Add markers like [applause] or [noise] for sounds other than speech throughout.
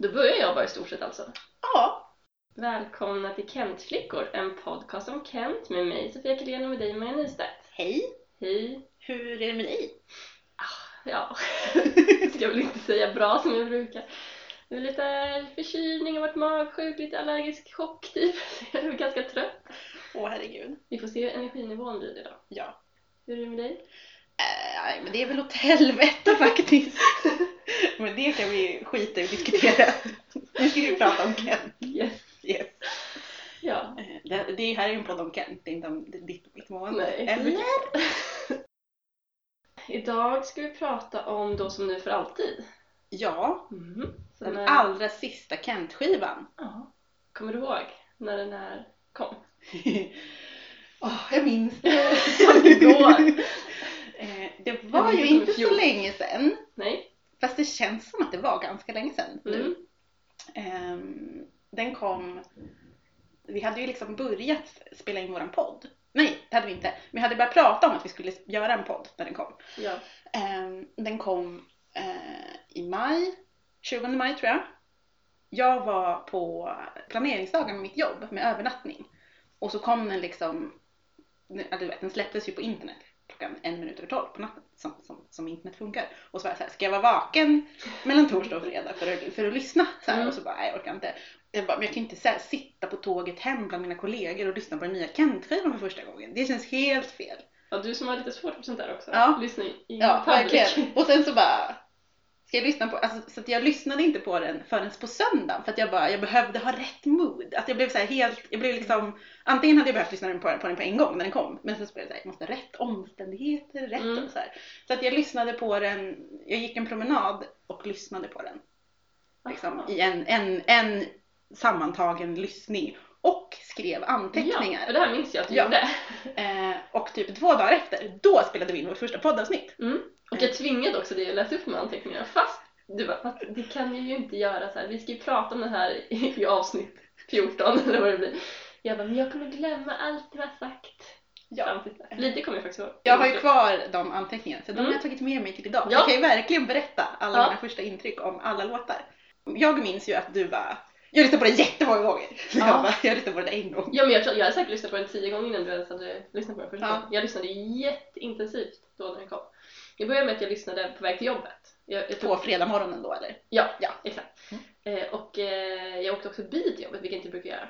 Då börjar jag bara i stort sett alltså. Ja. Välkomna till Kentflickor, en podcast om Kent med mig Sofia Karlén och med dig Maja Nystedt. Hej. Hej! Hur är det med dig? Ja, [laughs] ska jag väl inte säga bra som jag brukar. Det är lite förkylning, har varit magsjuk, lite allergisk chock typ. [laughs] Jag är ganska trött. Åh herregud. Vi får se hur energinivån blir idag. Ja. Hur är det med dig? Äh, nej, men det är väl åt helvete [laughs] faktiskt. [laughs] men det kan vi skita i och diskutera. Nu ska vi prata om Kent. Yes! Yes. Ja. Eh, Det, det här är ju en podd om Kent, inte om ditt och mitt mående. Eller? [laughs] Idag ska vi prata om Då som nu för alltid. Ja, Mm. den Som är- allra sista Kent-skivan. Ja. Kommer du ihåg när den här kom? Åh, [laughs] jag minns det. Igår. Eh, Det var ju inte så länge sedan. Nej? Fast det känns som att det var ganska länge sedan nu. Mm. Ehm, den kom... Vi hade ju liksom börjat spela in våran podd. Nej, det hade vi inte. Vi hade börjat prata om att vi skulle göra en podd när den kom. Ja. Ehm, den kom eh, i maj, 20 maj tror jag. Jag var på planeringsdagen med mitt jobb med övernattning. Och så kom den liksom, du vet, den släpptes ju på internet klockan en minut över tolv på natten som, som, som internet funkar. Och så var jag såhär, ska jag vara vaken mellan torsdag och fredag för att, för att lyssna? Så här, Mm. Och så bara, nej jag orkar inte. Jag, bara, men jag kan inte här, sitta på tåget hem bland mina kollegor och lyssna på den nya Kent-skivan för första gången. Det känns helt fel. ja, du som har lite svårt för sånt där också. Ja. Lyssna i, i Ja, public. verkligen. Och sen så bara, ska jag lyssna på, alltså, så att jag lyssnade inte på den förrän på söndagen för att jag bara, jag behövde ha rätt mood. Att jag blev så här helt, jag blev liksom, antingen hade jag behövt lyssna på den, på den på en gång när den kom, men sen så blev det så här, jag måste ha rätt omständigheter, rätt Mm. och så här. Så att jag lyssnade på den, jag gick en promenad och lyssnade på den. Liksom, Aha. I en, en, en sammantagen lyssning. Och skrev Ja, anteckningar. och det här minns jag att du Ja. gjorde. Eh, och typ två dagar efter, då spelade vi in vårt första poddavsnitt. Mm. Och jag tvingade också dig att läsa upp de här anteckningarna fast du bara, fast det kan ni ju inte göra så här. Vi ska ju prata om det här i, i avsnitt 14 [laughs] eller vad det blir. Jag bara, men jag kommer glömma allt du har sagt. Ja. Lite kommer jag faktiskt ihåg. Jag har ju kvar de anteckningarna så de Mm. har jag tagit med mig till idag. Ja. Jag kan ju verkligen berätta alla Ja. mina första intryck om alla låtar. Jag minns ju att du bara, jag lyssnade på den jättemånga gånger. [laughs] Ja. jag bara, jag lyssnade på den en gång. Ja men jag, jag hade säkert lyssnat på den tio gånger innan du ens hade lyssnat på den första Ja. Jag lyssnade jätteintensivt då när den kom. Jag började med att jag lyssnade på väg till jobbet. Jag, jag tog- På fredag då eller? Ja, Ja. exakt. Eh, och eh, jag åkte också bil till jobbet, vilket jag inte brukar göra.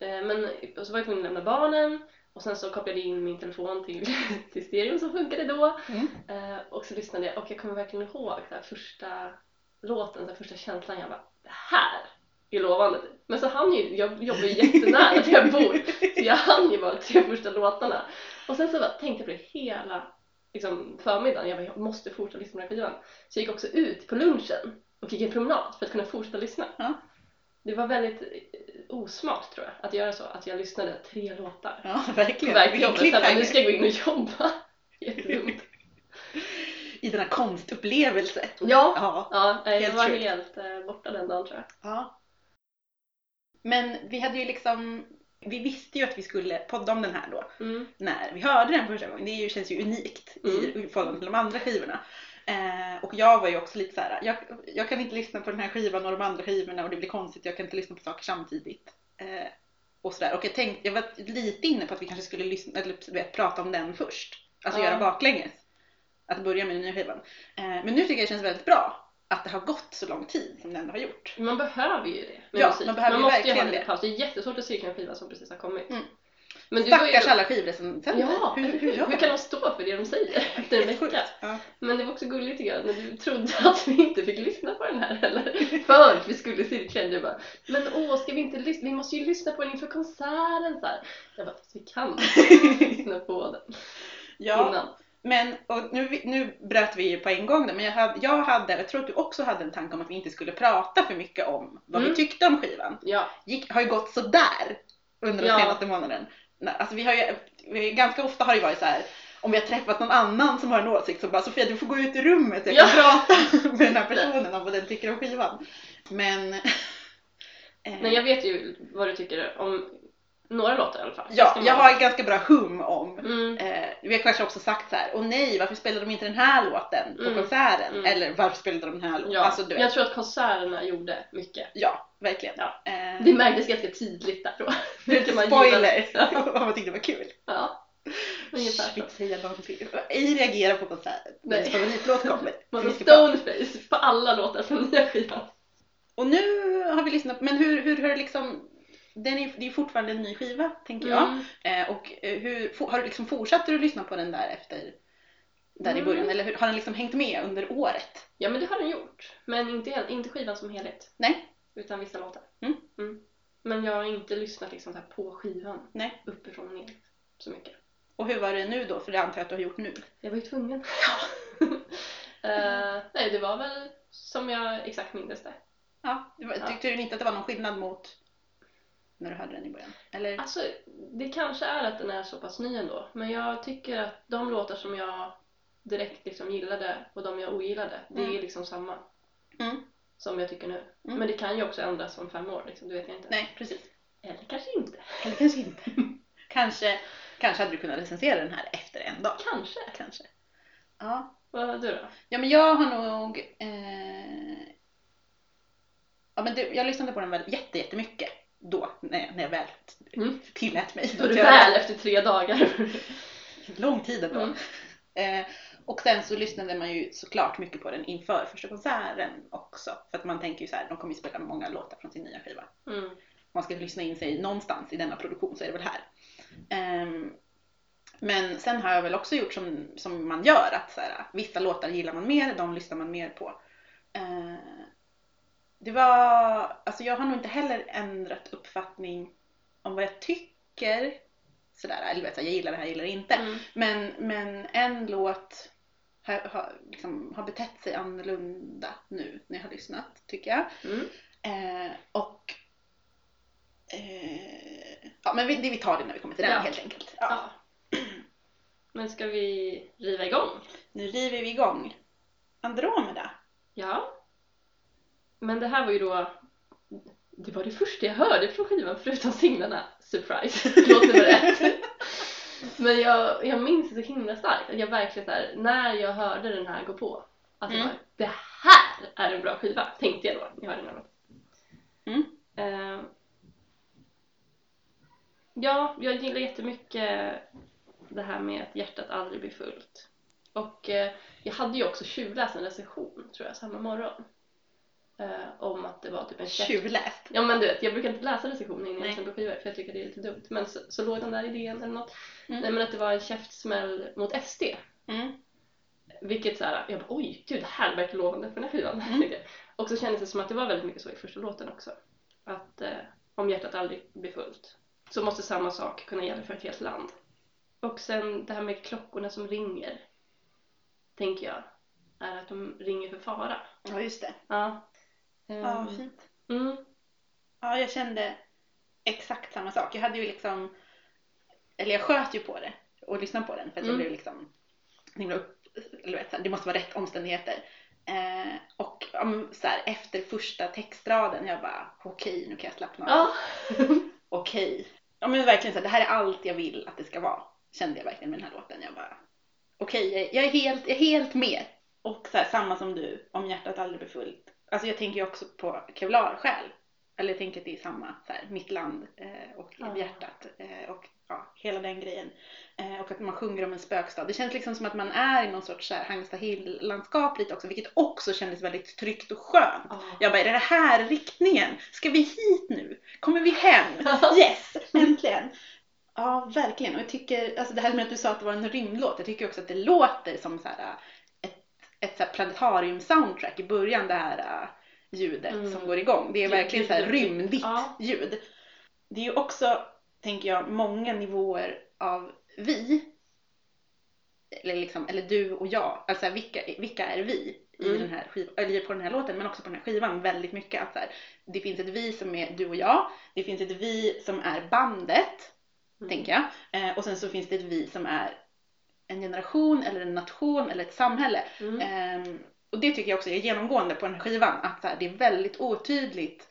Eh, men och så var jag tvungen att lämna barnen och sen så kopplade jag in min telefon till, [laughs] till stereon som funkade då. Mm. Eh, och så lyssnade jag och jag kommer verkligen ihåg så här, första låten, så här, första känslan. Jag bara, det här är lovande. Men så hann ju, jag jobbar ju jättenära där jag bor. Så jag hann ju bara tre första låtarna. Och sen så bara, tänkte jag på det hela liksom, förmiddagen. Jag bara, jag måste fortsätta lyssna på den här skivan. Så jag gick också ut på lunchen och gick en promenad för att kunna fortsätta lyssna. Ja. Det var väldigt eh, osmart tror jag, att göra så. Att jag lyssnade tre låtar Ja, verkligen. Vilken jobbet. Sen nu ska jag gå in och jobba. [laughs] Jättedumt. [laughs] I denna konstupplevelse. Ja, Ja. ja nej, jag Helt var sjukt. helt eh, borta den dagen tror jag. ja. Men vi hade ju liksom, vi visste ju att vi skulle podda om den här då. Mm. när vi hörde den första gången. Det ju, känns ju unikt Mm. i förhållande till de andra skivorna. Eh, och jag var ju också lite så här. Jag, jag kan inte lyssna på den här skivan och de andra skivorna och det blir konstigt. Jag kan inte lyssna på saker samtidigt. Eh, och sådär. Och jag tänkte, jag var lite inne på att vi kanske skulle lyssna, eller vet, prata om den först. Alltså Ja. göra baklänges. Att börja med den nya skivan. Eh, men nu tycker jag det känns väldigt bra att det har gått så lång tid som det ändå har gjort. Man behöver ju det med Ja, musik. man behöver ju måste ju ha liten det. paus. Det är jättesvårt att cykla en skiva som precis har kommit. Mm. Men du var ju... Stackars alla skivrecensenter. Ja, hur, hur, gör hur kan de stå för det de säger efter en vecka? Ja. Men det var också gulligt tycker jag när du trodde [laughs] att vi inte fick lyssna på den här heller. För att vi skulle cirkla. Du bara, men åh ska vi inte lyssna? Vi måste ju lyssna på den inför konserten så här. Jag bara, vi kan lyssna på den Ja, innan. Men och nu, nu bröt vi ju på en gång där, men jag hade, jag hade, jag tror att du också hade en tanke om att vi inte skulle prata för mycket om vad Mm. vi tyckte om skivan. Ja, Gick, har ju gått sådär under den Ja. senaste månaden. Nej, Alltså vi har ju, vi, ganska ofta har det varit så här om vi har träffat någon annan som har en åsikt så bara Sofia du får gå ut i rummet jag kan prata [laughs] med den här personen om vad den tycker om skivan. Men... [laughs] eh, men jag vet ju vad du tycker om några låtar i alla fall. Ja, jag har en ganska bra hum om. Mm. Eh, vi har kanske också sagt så här, åh nej varför spelade de inte den här låten på Mm. konserten? Mm. Eller varför spelade de den här låten? Ja, Alltså du vet. jag tror att konserterna gjorde mycket. Ja, verkligen. Ja. Eh, Det märktes ganska tydligt där då. [laughs] Spoiler! Om [laughs] man tyckte det var kul. ja. Ungefär så. inte säga någonting. Ej reagera på konserten. Nej. Min favoritlåt kommer. [laughs] Man prata. stoneface på alla låtar från nya skivan. Och nu har vi lyssnat, men hur, hur har det liksom den är, det är fortfarande en ny skiva, tänker jag. Mm. Eh, och eh, hur, har du liksom fortsatt att lyssna på den där efter där i Mm. början? Eller hur, har den liksom hängt med under året? Ja men det har den gjort. Men inte, inte skivan som helhet. Nej. Utan vissa låtar. Mm. Men jag har inte lyssnat liksom så på skivan. Nej. Uppifrån och ner. Så mycket. Och hur var det nu då? För det antar jag att du har gjort nu. Jag var ju tvungen. [laughs] Eh, nej det var väl som jag exakt mindes det. Ja, var, Ja. tyckte du inte att det var någon skillnad mot när du hörde den i början? Eller? Alltså det kanske är att den är så pass ny ändå. Men jag tycker att de låtar som jag direkt liksom gillade och de jag ogillade. Det Mm. är liksom samma. Mm. Som jag tycker nu. Mm. Men det kan ju också ändras om fem år. Liksom, det vet jag inte. Nej, precis. Eller kanske inte. Eller kanske inte. [laughs] kanske, kanske hade du kunnat recensera den här efter en dag. Kanske. Kanske. Ja. Vad du då? Ja men jag har nog... Eh... Ja men det, jag lyssnade på den väl jätte, jättemycket då när jag, när jag väl Mm. tillät mig. Då är du väl efter tre dagar. [laughs] Lång tid ändå. Mm. Eh, och sen så lyssnade man ju såklart mycket på den inför första konserten också. För att man tänker ju så här, de kommer ju spela många låtar från sin nya skiva. Mm. Man ska lyssna in sig någonstans i denna produktion så är det väl här. Ehm, men sen har jag väl också gjort som, som man gör, att så här, vissa låtar gillar man mer, de lyssnar man mer på. Eh, det var, alltså jag har nog inte heller ändrat uppfattning om vad jag tycker. Sådär, eller vet, här, jag gillar det här, jag gillar det inte. Mm. Men, men en låt har, har, liksom, har betett sig annorlunda nu när jag har lyssnat, tycker jag. Mm. Eh, och eh, ja, men vi, det- vi tar det när vi kommer till den Ja. helt enkelt. Ja. Ja. Men ska vi riva igång? Nu river vi igång. Andromeda. Ja. Men det här var ju då det var det första jag hörde från skivan förutom singlarna. Surprise! [laughs] Låt nummer ett. Men jag, jag minns det så himla starkt att jag verkligen så här, när jag hörde den här gå på att jag Mm. bara, det här är en bra skiva tänkte jag då när jag hörde den här. Mm. Eh, ja, jag gillar jättemycket det här med att hjärtat aldrig blir fullt. Och eh, jag hade ju också tjuvläst en recension, tror jag, samma morgon. Eh, om att det var typ en käft... Tjuvläst. Ja men du vet, jag brukar inte läsa recensioner innan jag på skivor för jag tycker det är lite dumt. Men så, så låg den där idén eller något. Mm. Nej men att det var en käftsmäll mot SD. Mm. Vilket såhär, jag bara oj, gud det här verkar lovande för den här skivan. Mm. [laughs] Och så kändes det som att det var väldigt mycket så i första låten också. Att eh, om hjärtat aldrig blir fullt så måste samma sak kunna gälla för ett helt land. Och sen det här med klockorna som ringer. Tänker jag. Är att de ringer för fara. Ja, just det. Ja. Ja, Ehm, fint. mm. Ja, jag kände exakt samma sak. Jag hade ju liksom, eller jag sköt ju på det och lyssnade på den för att jag Mm. blev liksom, himla upp, eller vet, det måste vara rätt omständigheter. Eh, och men så här, efter första textraden, jag bara okej, nu kan jag slappna av. Ja. [laughs] Okej. Ja men verkligen så här, det här är allt jag vill att det ska vara. Kände jag verkligen med den här låten. Jag bara okej, jag, jag, är helt, jag är helt med. Och så här, samma som du, om hjärtat aldrig blir fullt. Alltså jag tänker ju också på Kevlarsjäl. Eller jag tänker att det är samma, så här, mitt land eh, och Ja. hjärtat eh, och ja, hela den grejen. Eh, och att man sjunger om en spökstad. Det känns liksom som att man är i någon sorts så här, Hangstahill-landskap lite också, vilket också kändes väldigt tryggt och skönt. Ja. Jag bara, är det här riktningen? Ska vi hit nu? Kommer vi hem? Yes, äntligen! Ja, verkligen. Och jag tycker, alltså det här med att du sa att det var en rymdlåt, jag tycker också att det låter som så här, ett, planetarium-soundtrack i början, det här äh, ljudet Mm. som går igång. Det är verkligen så här rymdigt Ja. ljud. Det är ju också, tänker jag, många nivåer av vi. Eller, liksom, eller du och jag. Alltså vilka, vilka är vi i Mm. den här skivan, eller på den här låten men också på den här skivan väldigt mycket. Att så här, det finns ett vi som är du och jag. Det finns ett vi som är bandet, Mm. tänker jag. Eh, och sen så finns det ett vi som är en generation eller en nation eller ett samhälle. Mm. Ehm, och det tycker jag också är genomgående på den här skivan. Att här, det är väldigt otydligt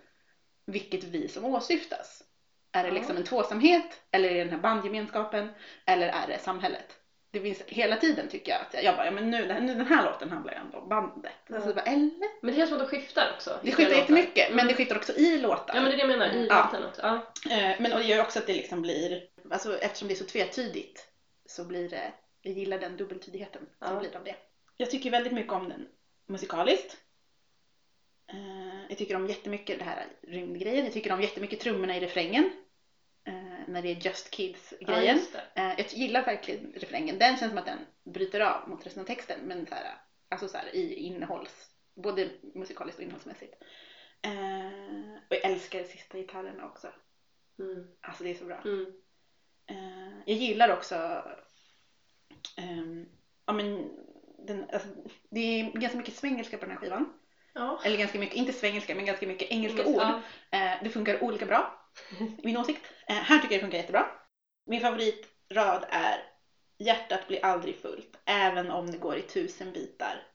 vilket vi som åsyftas. Är det liksom en tvåsamhet? Eller är det den här bandgemenskapen? Eller är det samhället? Det finns hela tiden tycker jag att jag bara, ja men nu, nu den här låten handlar ju ändå om bandet. Ja. Alltså, bara, eller? Men det känns som att de skiftar också. Det skiftar jättemycket, men Mm. det skiftar också i låtar. Ja men det är det jag menar, i Ja. låten också. Ja. Eh, Men och det gör också att det liksom blir, alltså eftersom det är så tvetydigt så blir det, jag gillar den dubbeltydigheten som Ja. blir av det. Jag tycker väldigt mycket om den musikaliskt. Eh, Jag tycker om jättemycket det här rymdgrejen, jag tycker om jättemycket trummorna i refrängen. eh, När det är Just Ja, Kids-grejen. det. Eh, Jag gillar verkligen refrängen, den känns som att den bryter av mot resten av texten men så här, alltså så här, i innehålls, både musikaliskt och innehållsmässigt. Eh, Och jag älskar sista gitarrerna också. Mm. Alltså det är så bra. Mm. Jag gillar också ehm, ja, men, den, alltså, det är ganska mycket svengelska på den här skivan. Ja. Eller ganska mycket, inte svengelska, men ganska mycket engelska Engelska, ord. Eh, det funkar olika bra, i min åsikt. Eh, här tycker jag det funkar jättebra. Min favoritrad är Hjärtat blir aldrig fullt, även om det går i tusen bitar.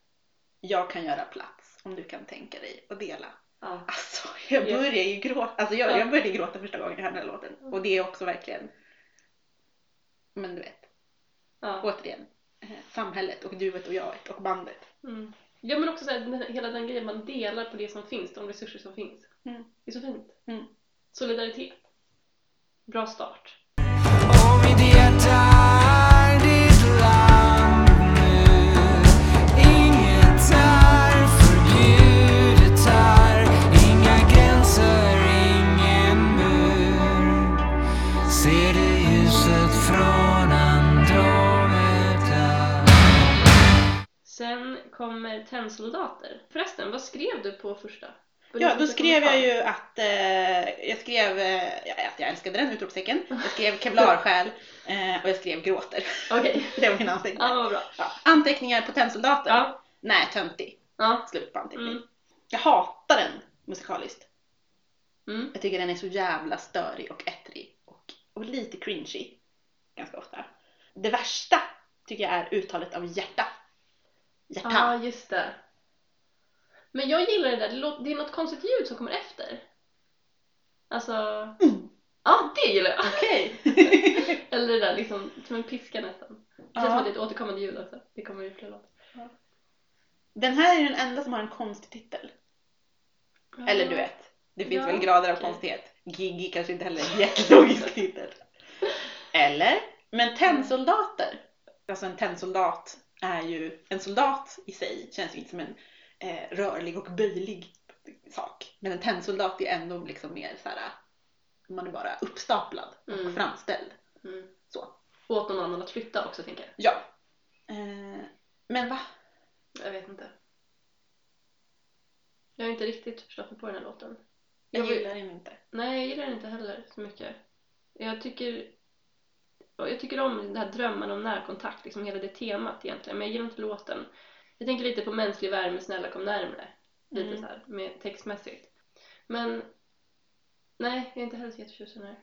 Jag kan göra plats om du kan tänka dig att dela. Ja. Alltså, jag Ja. började ju gråta. Alltså, jag, Ja. jag började gråta första gången jag hörde den här låten. Och det är också verkligen, men du vet, Ja. återigen, eh, samhället och duet och jaget och bandet. Mm. ja men också så här, hela den grejen man delar på det som finns, de resurser som finns. Mm. Det är så fint. Mm. Solidaritet. Bra start. Tennsoldater. Förresten, vad skrev du på första? Ja, då skrev jag ju att eh, jag skrev eh, att jag älskade den, utropstecken. Jag skrev [laughs] kevlarsjäl eh, och jag skrev gråter. Okej. [laughs] Det var mina anteckningar. Ja, vad bra. Ja. Anteckningar på tennsoldater. Ja. Nej, töntig. Ja. Slut på anteckning. Mm. Jag hatar den musikaliskt. Mm. Jag tycker den är så jävla störig och ettrig och, och lite cringy. Ganska ofta. Det värsta tycker jag är uttalet av hjärta. Hjärta. Ja, just det. Men jag gillar det där, det, är något konstigt ljud som kommer efter. Alltså... Mm. Ja, det gillar jag! Okej. [laughs] Eller det där liksom, som en piska nästan. Det känns Ja. som att det är ett återkommande ljud också. Det kommer ju fler låtar. Den här är den enda som har en konstig titel. Eller du vet, det finns Ja, väl grader av okej. konstighet. Gigi kanske inte heller är en jättelogisk titel. [laughs] Eller? Men tennsoldater. Alltså en tennsoldat är ju, en soldat i sig känns ju inte som en eh, rörlig och böjlig sak. Men en tennsoldat är ändå liksom mer så här, man är bara uppstaplad och Mm. framställd. Mm. Så. Åt någon annan att flytta också tänker jag. Ja. Eh, men va? Jag vet inte. Jag har inte riktigt förstått mig på den här låten. Jag vill- gillar den inte. Nej, jag gillar den inte heller så mycket. Jag tycker, ja, jag tycker om den här drömmen om närkontakt, liksom hela det temat egentligen. Men jag gillar inte låten. Jag tänker lite på mänsklig värme, snälla kom närmre. Lite Mm. så här, med textmässigt. Men nej, jag är inte heller så jätteförtjust i den här.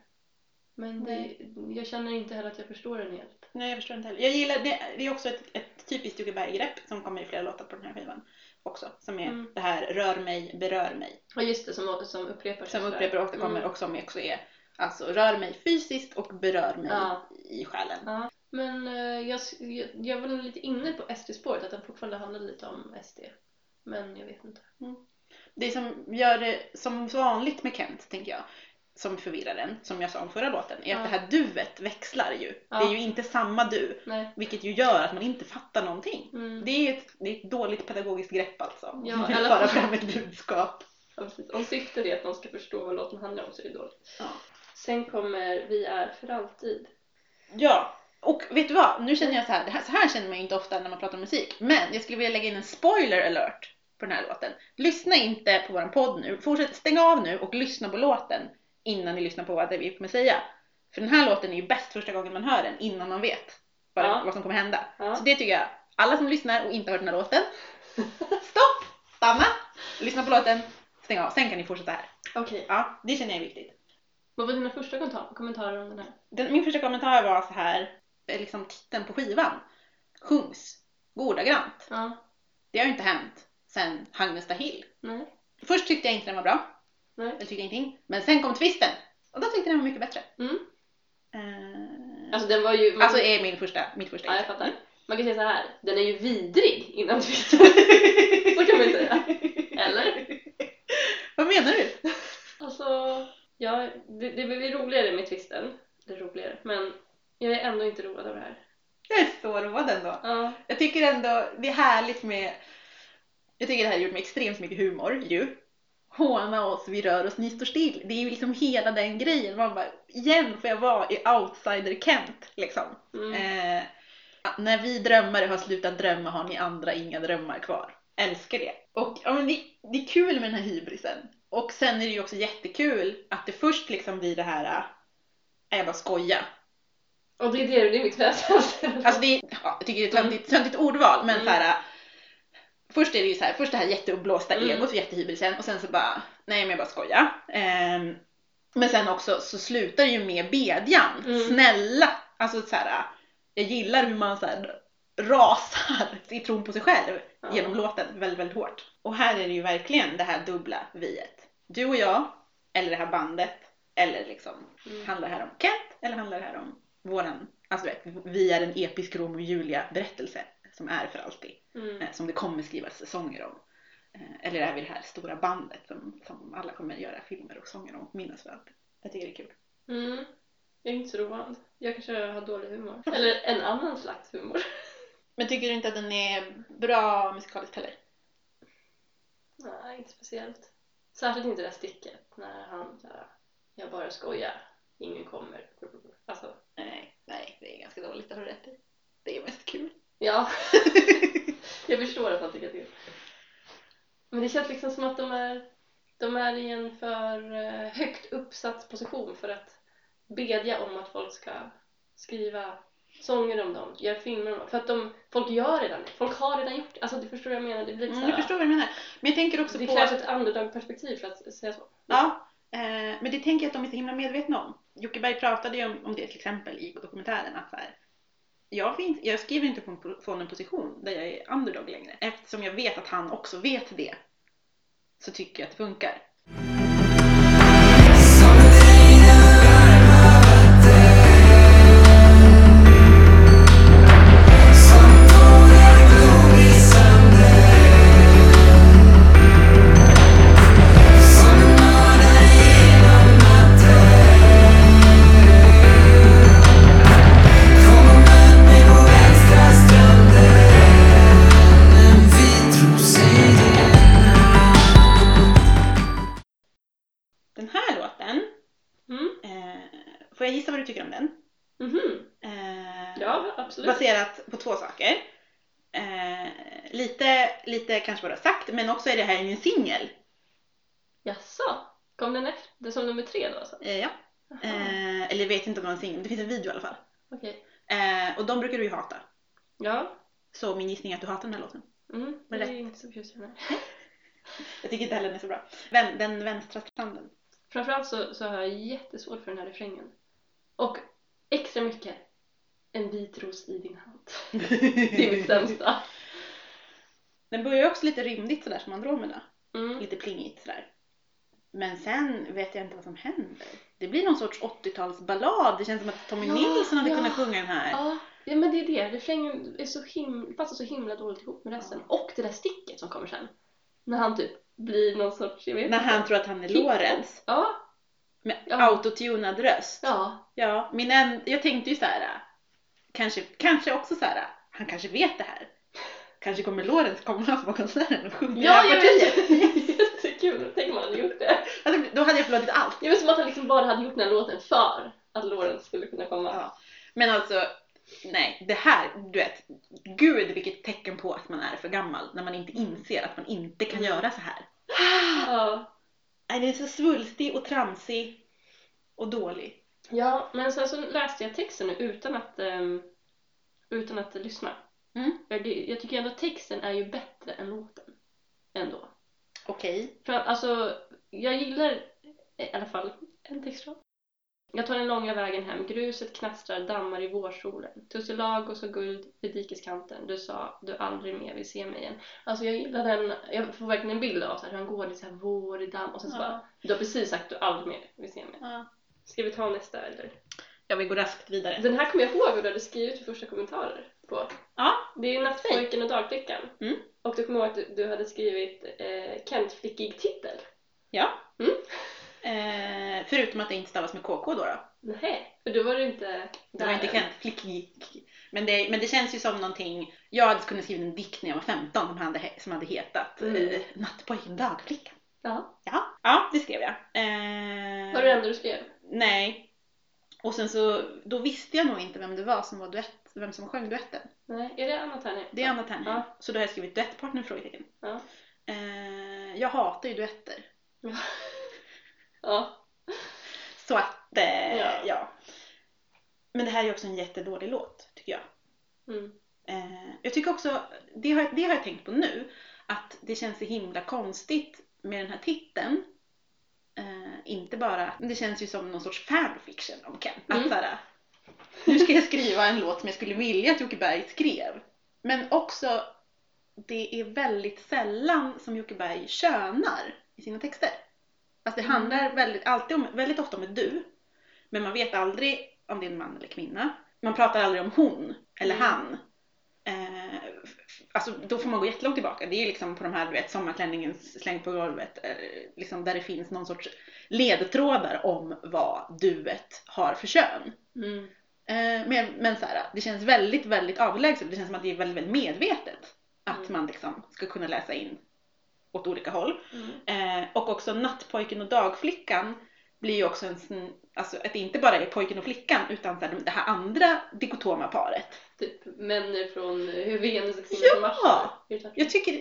Men det, jag känner inte heller att jag förstår den helt. Nej, jag förstår inte heller. Jag gillar, det, det är också ett, ett typiskt Jocke Berg-grepp som kommer i flera låtar på den här skivan också. Som är Mm. det här rör mig, berör mig. Ja just det, som, som upprepar sig Som upprepar och återkommer Mm. och som också är alltså rör mig fysiskt och berör mig Ja. i själen. Ja, men eh, jag, jag, jag var lite inne på SD-spåret, att den fortfarande handlade lite om SD. Men jag vet inte. Det som gör det som vanligt med Kent, tänker jag, som förvirrar den, som jag sa om förra låten, är att Ja. det här duet växlar ju. Ja. Det är ju inte samma du, Nej. vilket ju gör att man inte fattar någonting. Mm. Det är ett, det är ett dåligt pedagogiskt grepp alltså. Ja, alla föra fram ett budskap. Ja, precis. Om syftet är att någon ska förstå vad låten handlar om så är det dåligt. Ja. Sen kommer Vi är för alltid. Ja, och vet du vad? Nu känner jag så här, det här, så här känner man ju inte ofta när man pratar om musik. Men jag skulle vilja lägga in en spoiler alert på den här låten. Lyssna inte på våran podd nu. Fortsätt, stäng av nu och lyssna på låten innan ni lyssnar på vad vi kommer säga. För den här låten är ju bäst första gången man hör den innan man vet vad, Ja. vad som kommer hända. Ja. Så det tycker jag, alla som lyssnar och inte har hört den här låten, stopp! Stanna! Lyssna på låten, stäng av. Sen kan ni fortsätta här. Okej. Ja, det känner jag är viktigt. Vad var dina första kommentar- kommentarer om den här? Den, min första kommentar var så här, eh, liksom titeln på skivan sjungs ordagrant. Ja. Det har ju inte hänt sen Hagnesta Hill. Nej. Först tyckte jag inte den var bra, Nej. eller tyckte jag ingenting. Men sen kom twisten. Och då tyckte jag den var mycket bättre. Mm. Eh, Alltså den var ju... man- alltså är min första, mitt första Ja, jag fattar. Man kan säga så här. Den är ju vidrig innan twisten. [laughs] så kan man säga. [laughs] Eller? Vad menar du? Alltså, ja, det, det ju roligare med twisten. Det är roligare. Men jag är ändå inte road av det här. Jag är så road ändå. Ja. Jag tycker ändå det är härligt med... Jag tycker det här är gjort med extremt mycket humor ju. Håna oss, vi rör oss, ni står still. Det är ju liksom hela den grejen. Man bara, igen får jag vara i outsider-Kent liksom. Mm. Eh, när vi drömmare har slutat drömma har ni andra inga drömmar kvar. Älskar det. Och ja, men det, det är kul med den här hybrisen. Och sen är det ju också jättekul att det först liksom blir det här, äh, jag bara skoja. Och det är det, det är mitt bästa. Alltså det är, ja, jag tycker det är ett töntigt, töntigt ordval men Mm. så här. Först är det ju så här, först det här jätteuppblåsta Mm. egot och jättehybrisen och sen så bara, nej men jag bara skoja. Ehm, men sen också så slutar det ju med bedjan. Mm. Snälla! Alltså så här, jag gillar hur man så här rasar [laughs] i tron på sig själv Ja. genom låten väldigt, väldigt hårt. Och här är det ju verkligen det här dubbla viet. Du och jag, eller det här bandet, eller liksom, Mm. handlar det här om Kent eller handlar det här om våran, alltså du vet, vi är en episk Romeo och Julia berättelse som är för alltid, Mm. eh, som det kommer skrivas säsonger om. Eh, Eller är vi det här stora bandet som, som alla kommer göra filmer och sånger om, minnas för alltid. Jag tycker det är kul. Mm. Jag är inte så road. Jag kanske har dålig humor. Eller en annan slags humor. [laughs] Men tycker du inte att den är bra musikaliskt heller? Nej, inte speciellt. Särskilt inte det där sticket när han såhär, jag bara skojar, ingen kommer. Alltså, Nej, nej, det är ganska dåligt, det har du rätt i. Det är mest kul. ja. [laughs] jag förstår att han tycker är Men det känns liksom som att de är, de är i en för eh, högt uppsatt position för att bedja om att folk ska skriva sånger om dem, göra filmer om dem. För att de, folk gör redan det. Folk har redan gjort det. Alltså, du förstår vad jag menar? Det blir Mm, jag förstår vad du menar. Men jag tänker också det på... krävs ett underdog-perspektiv för att säga så. Ja, eh, men det tänker jag att de är så himla medvetna om. Jocke Berg pratade ju om, om det till exempel i dokumentären att så här, jag, finns, jag skriver inte från, från en position där jag är underdog längre. Eftersom jag vet att han också vet det så tycker jag att det funkar. Lite, kanske bara sagt, men också är det här en singel. Jaså? Kom den efter som nummer tre då alltså? Eh, ja. Eh, eller jag vet inte om det var en singel, det finns en video i alla fall. Okej. Eh, och de brukar du ju hata. Ja. Så min gissning är att du hatar den här låten. Mm, det är rätt. inte så förtjust i den här. Jag tycker inte heller den är så bra. Vän, den vänstra stranden. Framförallt så, så har jag jättesvårt för den här refrängen. Och extra mycket. En vit ros i din hand. [laughs] Det är mitt sämsta. Den börjar också lite rymdigt sådär som Andromeda. Mm. Lite plingigt sådär. Men sen vet jag inte vad som händer. Det blir någon sorts 80-talsballad. Det känns som att Tommy Ja, Nilsson hade ja. kunnat sjunga den här. Ja, ja, men det är det. Refrängen är så him- passar så himla dåligt ihop med resten. Och det där sticket som kommer sen. När han typ blir någon sorts, jag vet När han tror att han är. Lorentz. Ja, Med Ja. autotunad röst. ja. Ja, min en, jag tänkte ju så här. Kanske, kanske också så här. Han kanske vet det här. Kanske kommer Lorentz komma på konserten och sjunga Ja, det jag vet! [laughs] Jättekul! Tänk om han hade gjort det. Alltså, Då hade jag förlåtit allt. Det var som att han liksom bara hade gjort den här låten för att Lorentz skulle kunna komma. Ja. Men alltså, nej, det här, du vet, gud vilket tecken på att man är för gammal när man inte inser att man inte kan göra så här. Ja. Nej, den är så svulstig och tramsig och dålig. Ja, men sen så läste jag texten nu utan att, ehm, utan att lyssna. Mm. För det, jag tycker ändå texten är ju bättre än låten. Ändå. Okej. För att alltså, jag gillar i alla fall en textrad. Jag tar den långa vägen hem, gruset knastrar, dammar i vårsolen. Tussilagos och guld vid dikeskanten, du sa du aldrig mer vill se mig igen. Alltså jag gillar den, jag får verkligen en bild av så här, hur han går i så här vår i damm och sen så Ja. bara, du har precis sagt du aldrig mer vill se mig. Ja. Ska vi ta nästa eller? Ja, vi går raskt vidare. Den här kommer jag ihåg vad du hade skrivit för första kommentarer på. Ja, Det är ju Nattpojken och Dagflickan. Mm. Och du kommer ihåg att du, du hade skrivit eh, Kent-flickig titel. ja. Mm. Eh, förutom att det inte stavas med KK då. då. Nej, för då var du inte Det var inte än. Kent Flickig. Men det, men det känns ju som någonting, jag hade kunnat skriva en dikt när jag var 15 som hade, som hade hetat Mm. eh, Nattpojken Dagflickan. Ja. Ja, ja det skrev jag. Eh, Var det det enda du skrev? Nej. Och sen så, då visste jag nog inte vem det var som var duett, vem som sjöng duetten. Nej, är det Anna Ternheim? Det är Anna Ternheim. Ja. Så då har jag skrivit duettpartner? Frågetecken. Ja. Eh, jag hatar ju duetter. Ja. ja. Så att, eh, Ja. ja. Men det här är också en jättedålig låt, tycker jag. Mm. Eh, jag tycker också, det har, det har jag tänkt på nu, att det känns så himla konstigt med den här titeln. Eh, inte bara, det känns ju som någon sorts fanfiction om Kent. Mm. Att nu ska jag skriva en låt som jag skulle vilja att Jocke Berg skrev. Men också, det är väldigt sällan som Jocke Berg könar i sina texter. Alltså det Mm. handlar väldigt, alltid om, väldigt ofta om ett du. Men man vet aldrig om det är en man eller kvinna. Man pratar aldrig om hon eller Mm. han. Eh, alltså då får man gå jättelångt tillbaka. Det är liksom på de här du vet, sommarklänningen slängd på golvet. Eh, liksom där det finns någon sorts ledtrådar om vad duet har för kön. Mm. Eh, men men så här, det känns väldigt, väldigt avlägset. Det känns som att det är väldigt, väldigt medvetet. Att Mm. man liksom ska kunna läsa in åt olika håll. Mm. Eh, och också nattpojken och dagflickan blir ju också en alltså att det inte bara är pojken och flickan utan så här, det här andra dikotoma paret. Typ män från hur Venus och kvinnor Ja! från Mars. Klart? Jag tycker, jag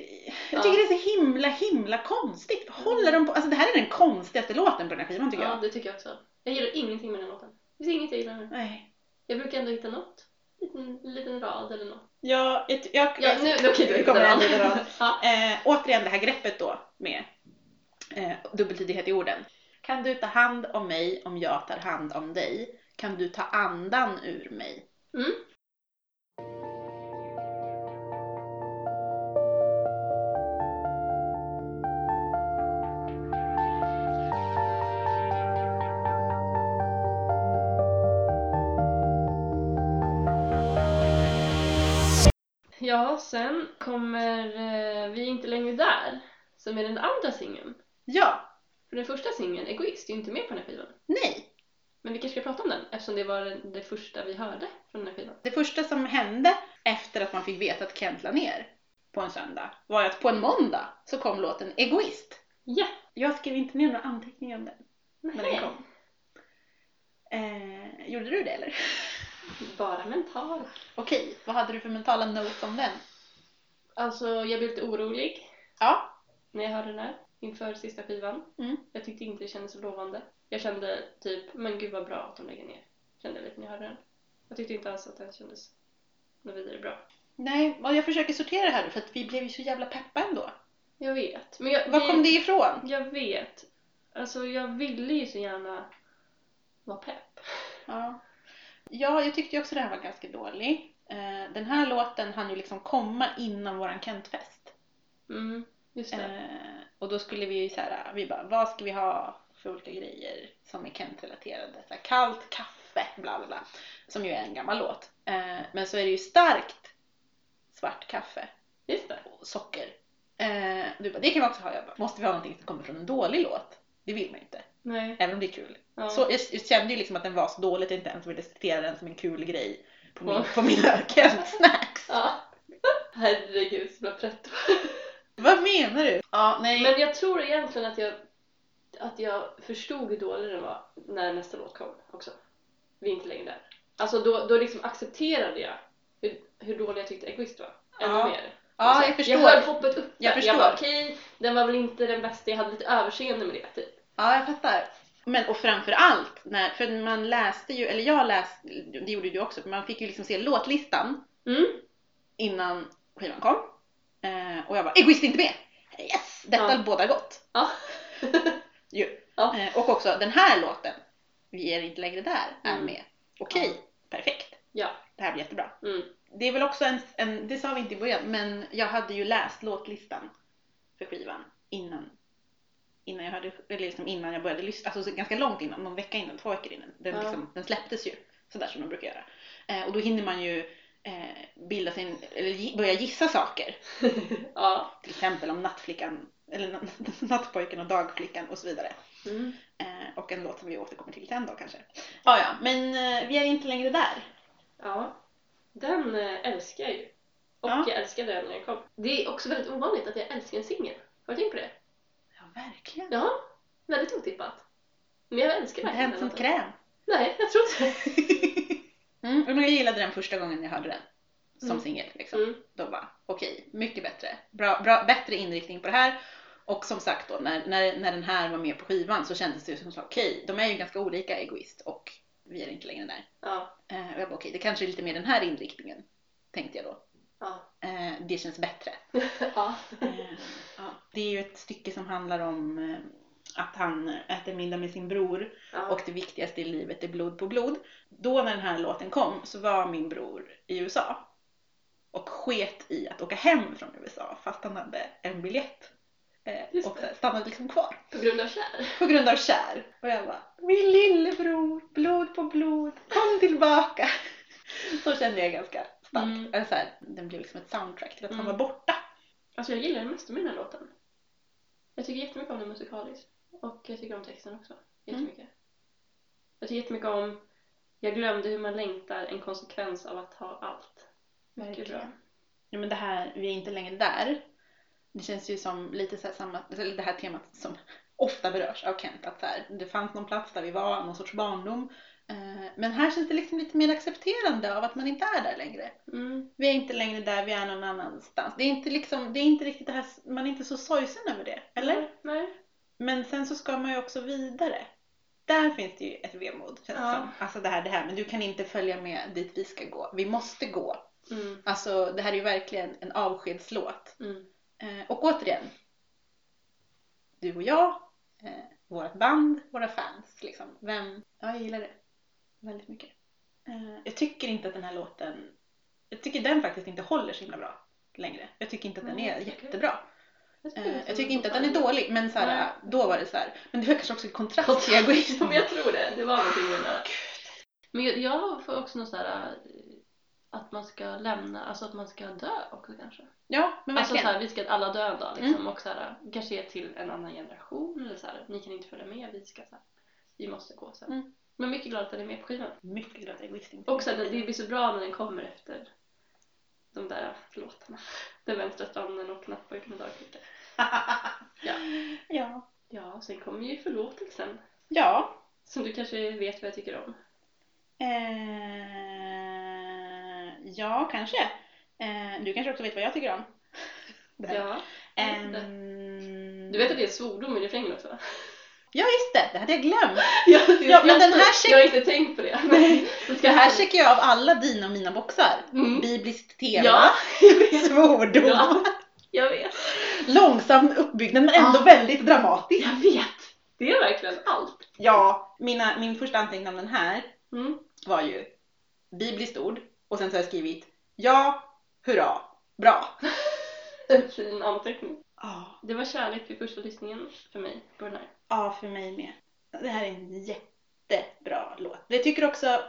Ja. tycker det är så himla, himla konstigt. Håller de på? Alltså det här är den konstigaste låten på den här skivan tycker Ja, jag. det tycker jag också. Jag gillar ingenting med den låten. Det finns inget jag gillar med. Nej. Jag brukar ändå hitta något. Liten, liten rad eller något. Ja, jag, jag, Ja, nu, nu okej, du [laughs] kommer en liten rad. [laughs] ja. Eh, återigen det här greppet då med eh, dubbeltydighet i orden. Kan du ta hand om mig om jag tar hand om dig? Kan du ta andan ur mig? Mm. Ja, sen kommer eh, Vi är inte längre där, som är den andra singeln. Ja, För den första singeln, Egoist, är ju inte med på den här skivan. nej. Men vi kanske ska prata om den eftersom det var den- det första vi hörde från den här skivan. Det första som hände efter att man fick veta att Kent la ner på en söndag var att på en måndag så kom låten Egoist. Ja! Jag skrev inte ner några anteckningar om den när den kom. Eh, gjorde du det eller? Bara mental. Okej, vad hade du för mentala notes om den? Alltså, jag blev lite orolig Ja. när jag hörde den här inför sista skivan. Mm. Jag tyckte inte det kändes så lovande. Jag kände typ, men gud vad bra att de lägger ner. Kände jag lite när jag hörde den. Jag tyckte inte alls att den kändes något vidare bra. Nej, och jag försöker sortera det här nu för att vi blev ju så jävla peppa ändå. Jag vet. Men jag, Var kom det ifrån? Jag vet. Alltså jag ville ju så gärna vara pepp. Ja. Ja, jag tyckte också det här var ganska dålig. Eh, den här låten hann ju liksom komma innan våran Kentfest. Mm, just det. Eh, och då skulle vi ju så här, vi bara, vad ska vi ha för olika grejer som är Kent-relaterade? Så här, kallt kaffe, bla bla bla. Som ju är en gammal låt. Eh, men så är det ju starkt svart kaffe Just det. och socker. Du bara, det kan vi också ha. Jag bara, måste vi ha någonting som kommer från en dålig låt? Det vill man inte, Nej. även om det är kul. Ja. Så jag, jag kände ju liksom att den var så dålig att jag inte ens ville citera den som en kul grej på, min, på mina Kent-snacks. [laughs] Ja. Herregud, så pretto. [laughs] Vad menar du? Ja, nej. Men jag tror egentligen att jag, att jag förstod hur dålig den var när nästa låt kom också. Vi är inte längre där. Alltså då, då liksom accepterade jag hur, hur dålig jag tyckte Egoist var. Ännu Ja. mer. ja, Alltså, jag förstår. Jag höll hoppet uppe. Jag förstår. Jag bara okej, den var väl inte den bästa, jag hade lite överseende med det typ. Ja, jag fattar. Men och framför allt, när, för man läste ju, eller jag läste, det gjorde du också, för man fick ju liksom se låtlistan Mm. innan skivan kom. Eh, och jag bara, egoist är inte med! Yes! Detta Ja. bådar gott. Ja. [laughs] Ju. Ja. Eh, och också den här låten, Vi är inte längre där, är Mm. med. Okej, perfekt. ja. Det här blir jättebra. Mm. Det är väl också en, en, det sa vi inte i början, men jag hade ju läst låtlistan för skivan innan, innan jag, hörde, eller liksom innan jag började lyssna, alltså så ganska långt innan, någon vecka innan, två veckor innan. Den, Ja. liksom, den släpptes ju sådär som de brukar göra. Eh, och då hinner man ju eh, bilda sin, eller börja gissa saker. [laughs] ja. Till exempel om nattflickan, eller [laughs] nattpojken och dagflickan och så vidare. Mm. Eh, och en låt som vi återkommer till sen då kanske. Ja, ja, men eh, vi är inte längre där. Ja, den eh, älskar jag ju. Och Ja. jag älskade den när den kom. Det är också väldigt ovanligt att jag älskar en singel. Har du tänkt på det? Verkligen. Ja, väldigt otippat. Men jag älskar Det har verkligen hänt den som kräm. Nej, jag tror inte det. [laughs] Mm, men jag gillade den första gången jag hörde den. Som Mm. singel liksom. Mm. Då bara, okej, mycket bättre. Bra, bra, bättre inriktning på det här. Och som sagt då, när, när, när den här var med på skivan så kändes det som så, okej, de är ju ganska olika egoist och vi är inte längre där. Ja, Eh, och jag bara, okej, det kanske är lite mer den här inriktningen, tänkte jag då. Ja. Eh, det känns bättre. [laughs] ja. Eh, ja. Det är ju ett stycke som handlar om eh, att han äter middag med sin bror ja. och det viktigaste i livet är blod på blod. Då när den här låten kom så var min bror i USA och sket i att åka hem från USA fast han hade en biljett. Just och det. stannade liksom kvar På grund av kär. på grund av kär. Och jag bara, min lillebror, blod på blod, kom tillbaka. [laughs] Så kände jag ganska starkt. Mm. Eller så här, den blev liksom ett soundtrack till att han Mm. var borta. Alltså jag gillar det mesta med den här låten. Jag tycker jättemycket om den musikaliskt. Och jag tycker om texten också. Jättemycket. Jag tycker jättemycket om Jag glömde hur man längtar, en konsekvens av att ha allt. Mycket bra. Ja men det här, vi är inte längre där. Det känns ju som lite så samma, eller det här temat som ofta berörs av Kent. Att så här, det fanns någon plats där vi var, någon sorts barndom. Eh, Men här känns det liksom lite mer accepterande av att man inte är där längre. Mm. Vi är inte längre där, vi är någon annanstans. Det är inte, liksom, det är inte riktigt det här, man är inte så sorgsen över det. Eller? Nej. Men sen så ska man ju också vidare. Där finns det ju ett vemod känns Ja. som. Alltså det här, det här, men du kan inte följa med dit vi ska gå. Vi måste gå. Mm. Alltså det här är ju verkligen en avskedslåt. Mm. Eh, och återigen. Du och jag, eh, vårt band, våra fans. Liksom. Vem? Ja, jag gillar det. Väldigt mycket. Eh, jag tycker inte att den här låten, jag tycker den faktiskt inte håller så himla bra längre. Jag tycker inte att den är jättebra. Jag Eh, tycker inte att den är dålig, men så här, då var det så här. Men det var kanske också i kontrast till egoism. Men jag tror det. Det var någonting med. Men jag, jag får också något sådär att man ska lämna, alltså att man ska dö också kanske. Ja, men Alltså verkligen. såhär, vi ska alla dö en dag liksom och såhär, kanske ge till en annan generation eller såhär, ni kan inte följa med, vi ska såhär, vi måste gå sen. Mm. Men mycket glad att den är med på skivan. Mycket glad att egoist inte Och så att det blir så bra när den kommer efter de där låtarna. Den vänstra stranden och Nattpojken och Dagflickan. Ja. ja. Ja, sen kommer ju förlåtelsen. Ja. Som du kanske vet vad jag tycker om. Eh, ja, kanske. Eh, du kanske också vet vad jag tycker om. Ja. Ehm, Du vet att det är svordom i refrängen också? Ja, just det. Det hade jag glömt. [laughs] Ja, Ja, men den här check- Jag har inte tänkt på det. [laughs] Det här checkar jag av alla dina och mina boxar. Mm. Bibliskt tema, Ja, [laughs] svordom, Ja, jag vet. långsam uppbyggnad men ändå Ja. väldigt dramatisk. Jag vet. Det är verkligen allt. Ja, mina, min första anteckning om den här Mm. var ju bibliskt ord och sen så har jag skrivit ja, hurra, bra. En fin anteckning. Ja, Det var kärlek vid första lyssningen för mig på den här. ja, för mig med. Det här är en jättebra låt. Jag tycker också,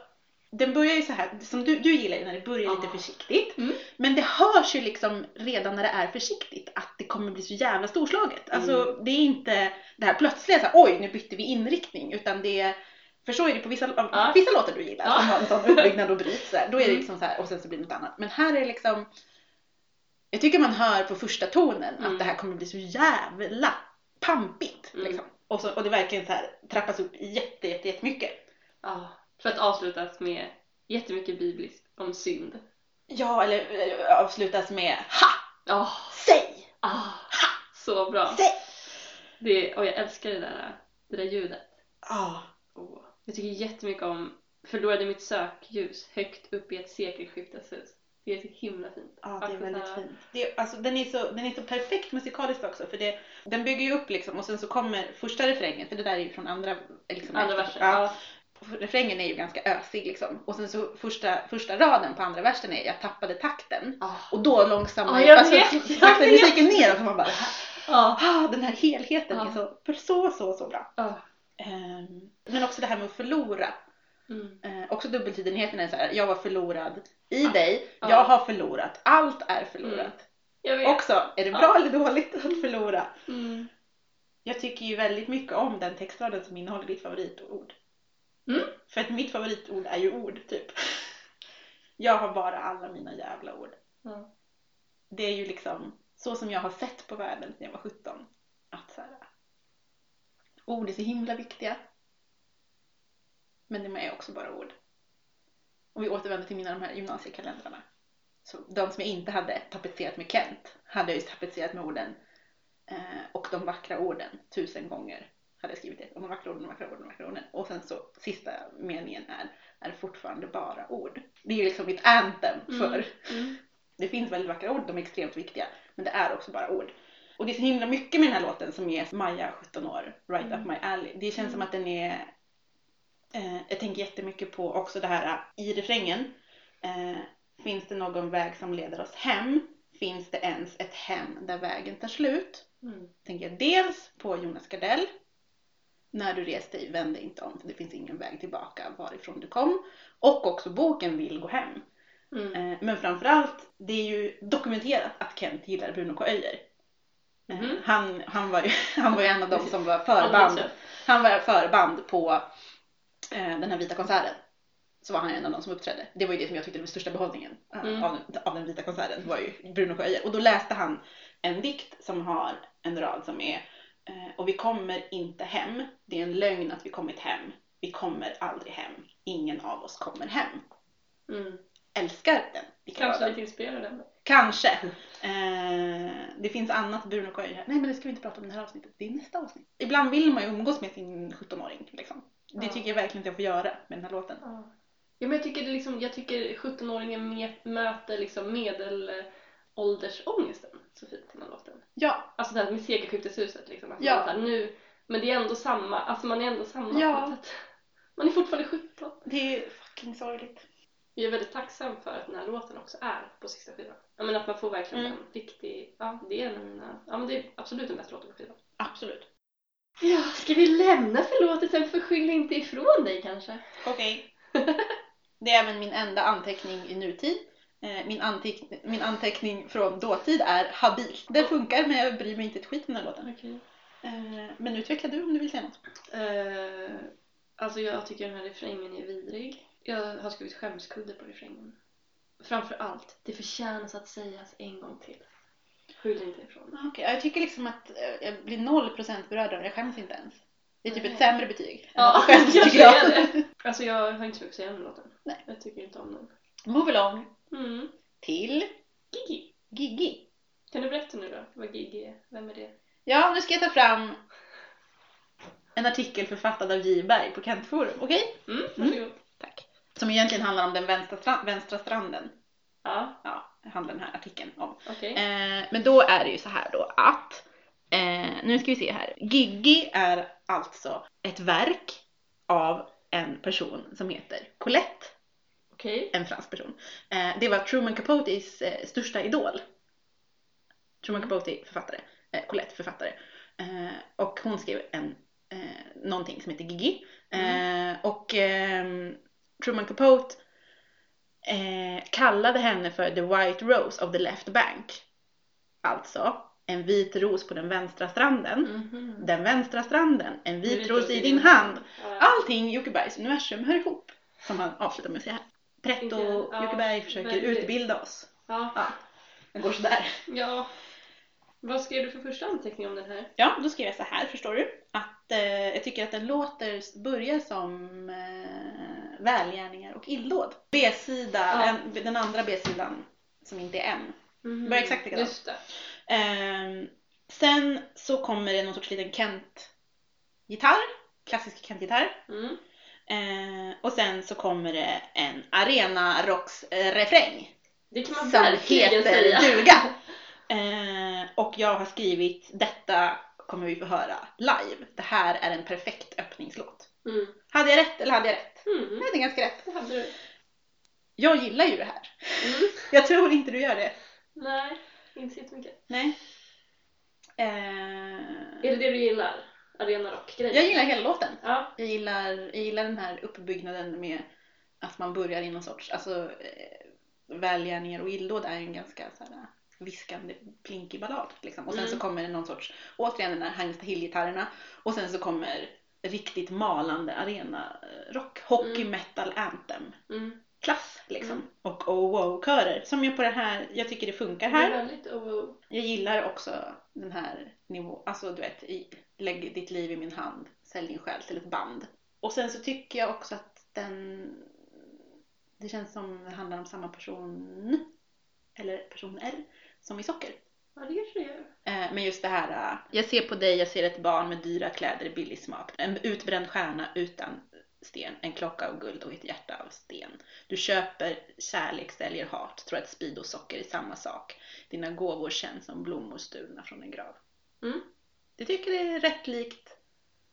den börjar ju så här, som du, du gillar ju när det börjar lite Ja. försiktigt. Mm. Men det hörs ju liksom redan när det är försiktigt att det kommer bli så jävla storslaget. Alltså Mm. det är inte det här plötsliga så här, oj nu bytte vi inriktning utan det är för så är det på vissa, Ja. vissa låtar du gillar Ja. som har en sån uppbyggnad och bryt så här, Då är det Mm. liksom så här och sen så blir det något annat. Men här är det liksom Jag tycker man hör på första tonen Mm. att det här kommer bli så jävla pampigt. Mm. Liksom. Och, så, och det verkligen så här trappas upp jätte, jätte, jättemycket. Ja. För att avslutas med jättemycket bibliskt om synd. Ja, eller eh, avslutas med ha! Ja. Säg! Ah. Så bra. Säg! Det, och jag älskar det där, det där ljudet. Ja. Och jag tycker jättemycket om Förlorade mitt sökljus högt upp i ett sekelskifteshus. Det är så himla fint. Ja, det är Alltså väldigt fint. Det alltså, den, är så, den är så perfekt musikaliskt också för det, den bygger ju upp liksom och sen så kommer första refrängen, för det där är ju från andra liksom, Andra versen. Ja, refrängen är ju ganska ösig liksom och sen så första, första raden på andra versen är jag tappade takten Ah. och då långsammar ju- jag alltså, saktar [laughs] vet. musiken ner och man bara Ja. Ah, den här helheten är så, för så, så, så bra. Ehm, men också det här med att förlora. Mm. Eh, också dubbeltydigheten är så här, jag var förlorad i dig, Ja. jag har förlorat, allt är förlorat. Mm. Också, är det bra eller dåligt att förlora? Mm. Jag tycker ju väldigt mycket om den textraden som innehåller ditt favoritord. Mm. För att mitt favoritord är ju ord, typ. Jag har bara alla mina jävla ord. Det är ju liksom så som jag har sett på världen när jag var 17. Att så här, ord är så himla viktiga. Men de är också bara ord. Om vi återvänder till mina de här gymnasiekalendrarna. Så de som jag inte hade tapetserat med Kent hade jag ju tapetserat med orden eh, och de vackra orden tusen gånger. Hade jag skrivit det. Och de vackra orden, de vackra orden, de vackra orden. Och sen så sista meningen är, är fortfarande bara ord. Det är ju liksom mitt anthem för Mm. det finns väldigt vackra ord, de är extremt viktiga. Men det är också bara ord. Och det är så himla mycket med den här låten som är Maja, 17 år, Right Mm. Up My Alley. Det känns som Mm. att den är... Eh, jag tänker jättemycket på också det här i refrängen. Eh, finns det någon väg som leder oss hem? Finns det ens ett hem där vägen tar slut? Mm. Tänker jag dels på Jonas Gardell. När du reste dig, vänd dig inte om för det finns ingen väg tillbaka varifrån du kom. Och också boken Vill gå hem. Mm. Eh, Men framförallt, det är ju dokumenterat att Kent gillar Bruno K. Öijer. Eh, Mhm. Han, han, var ju, [laughs] han var ju en av dem som var förband. Han var förband på eh, den här vita konserten. Så var han en av dem som uppträdde. Det var ju det som jag tyckte var den största behållningen eh, Mm. av, den- av den vita konserten. var ju Bruno K. Öijer. Och då läste han en dikt som har en rad som är eh, Och vi kommer inte hem. Det är en lögn att vi kommit hem. Vi kommer aldrig hem. Ingen av oss kommer hem. Mm. Älskar den diktraden. Kanske lite inspirerad mig. Kanske. Eh, det finns annat Bruno här. Nej men det ska vi inte prata om i det här avsnittet. Det är nästa avsnitt. Ibland vill man ju umgås med sin 17-åring. Liksom. Det tycker jag verkligen att jag får göra med den här låten. Ja. Men jag tycker, det liksom, jag tycker 17-åringen me- möter liksom medelåldersångesten så fint i den här låten. Ja, Alltså det här med sekelskifteshuset liksom. Alltså Ja. här, nu, men det är ändå samma, alltså man är ändå samma Ja. på sätt. Man är fortfarande 17. det är fucking sorgligt. Jag är väldigt tacksam för att den här låten också är på sista skivan. Ja men att man får verkligen Mm. en riktig, ja det är en av mina, ja men det är absolut den bästa låten på skivan. Absolut. Ja, ska vi lämna förlåtelsen för skyll inte ifrån dig kanske? Okej. det är även min enda anteckning i nutid. Eh, Min, anteck- min anteckning från dåtid är habil. Det funkar men jag bryr mig inte ett skit om den här låten. Okej. Eh, Men utveckla du om du vill säga något. Eh, alltså jag tycker den här refrängen är vidrig. Jag har skrivit skämskudde på refrängen. Framför allt, det förtjänas att sägas en gång till. Skyll inte ifrån dig. Ah, Okej, jag tycker liksom att eh, jag blir noll procent berörd av det. Jag skäms inte ens. Det är typ Nej. ett sämre betyg. Ja, [laughs] jag skäms, tycker jag. det. [laughs] Alltså jag har inte så mycket att säga om låten. Nej. Jag tycker inte om den. Move along Mm. till Gigi. Gigi. Kan du berätta nu då vad Gigi är? Vem är det? Ja, nu ska jag ta fram en artikel författad av J. Berg på Kentforum. Okej? Mm, varsågod. Tack. Som egentligen handlar om den vänstra, stra- vänstra stranden. Ja, Ja, handlar den här artikeln om. okej. Eh, men då är det ju så här då att, eh, nu ska vi se här. Gigi är alltså ett verk av en person som heter Colette, Okej. en fransk person. Eh, det var Truman Capotes eh, största idol. Truman Capote författare, eh, Colette författare. Eh, och hon skrev en, eh, någonting som heter Gigi. Eh, och ehm, Truman Capote eh, kallade henne för the white rose of the left bank. Alltså en vit ros på den vänstra stranden. Mhm. Den vänstra stranden, en vit ros i din hand. Ja. Allting i Jocke Bergs universum hör ihop. Som han avslutar med att säga. Pretto ja, Jocke Berg försöker väldigt. utbilda oss. Ja. Ja, det går sådär. ja. Vad skrev du för första anteckning om den här? Ja, då skrev jag så här, förstår du? Att eh, jag tycker att den låter, börjar som eh, välgärningar och illdåd. B-sida, Ja. en, den andra B-sidan som inte är en. Mm. Börjar exakt likadant. Just. Ehm, sen så kommer det någon sorts liten Kent-gitarr, klassisk Kent-gitarr. Mm. Eh, och sen så kommer det en arena rocks eh, refräng Det kan man som verkligen heter säga. duga. [laughs] Eh, och jag har skrivit detta kommer vi få höra live. Det här är en perfekt öppningslåt. Mm. Hade jag rätt eller hade jag rätt? Mm. Jag hade ganska rätt. Det hade du. Jag gillar ju det här. Mm. [laughs] Jag tror inte du gör det. Nej, inte så mycket. Nej. Eh, Är det det du gillar? Arena rock-grejen? jag gillar hela låten. Ja. Jag gillar, jag gillar den här uppbyggnaden med att man börjar i någon sorts, alltså eh, välgärningar och illdåd är ju en ganska så här, viskande, plinkig ballad. Liksom. Och sen Mm. så kommer det någon sorts, återigen den här Hangsta Hill-gitarrerna och sen så kommer riktigt malande arena eh, rock, hockey Mm. metal anthem Mm. klass liksom. Mm. Och oh wow körer som ju på det här, jag tycker det funkar Det är här. väldigt oh. Jag gillar också den här nivån, alltså du vet, i, lägg ditt liv i min hand, sälj din själ till ett band. Och sen så tycker jag också att den, det känns som det handlar om samma person, eller personer, som i Socker. Ja, det kanske det gör. Eh, Men just det här, eh, jag ser på dig, jag ser ett barn med dyra kläder i billig smak. En utbränd stjärna utan sten, en klocka av guld och ett hjärta av sten. Du köper kärlek, säljer hat, tror att speed och socker är samma sak. Dina gåvor känns som blommor stulna från en grav. Mm. Jag tycker det är rätt likt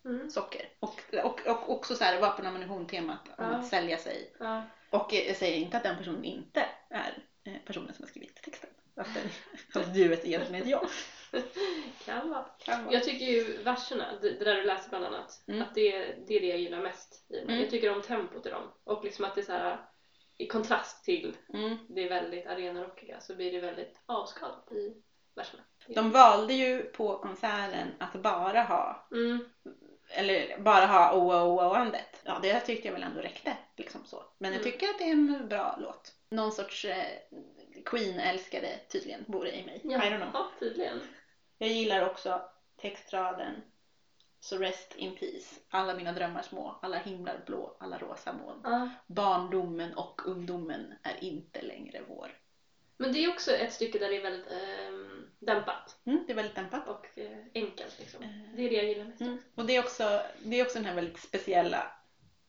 Mm. socker. Och, och, och också så här vapen och ammunition-temat om Ja. att sälja sig. Ja. Och jag säger inte att den personen inte är eh, personen som har skrivit texten. [laughs] Att, den, att duet egentligen är jag. [laughs] Kan vara. Kan vara. Jag tycker ju verserna, det, det där du läser bland annat, Mm. att det, det är det jag gillar mest i. Mm. Jag tycker om tempot i dem. Och liksom att det är så här i kontrast till Mm. det väldigt arenarockiga så blir det väldigt avskalat i verserna. De valde ju på konserten att bara ha, Mm. eller bara ha oh oh oh andet. Ja, det tyckte jag väl ändå räckte. Liksom så. Men jag Mm. tycker att det är en bra låt. Någon sorts eh, Queen-älskare tydligen bor det i mig. I don't know. Ja, tydligen. Jag gillar också textraden Så rest in peace. Alla mina drömmar små, alla himlar blå, alla rosa moln. Ja. Barndomen och ungdomen är inte längre vår. Men det är också ett stycke där det är väldigt ehm, dämpat Mm, det är väldigt dämpat. och eh, enkelt. Liksom. Eh. Det är det jag gillar mest. Mm. Och det är, också, det är också den här väldigt speciella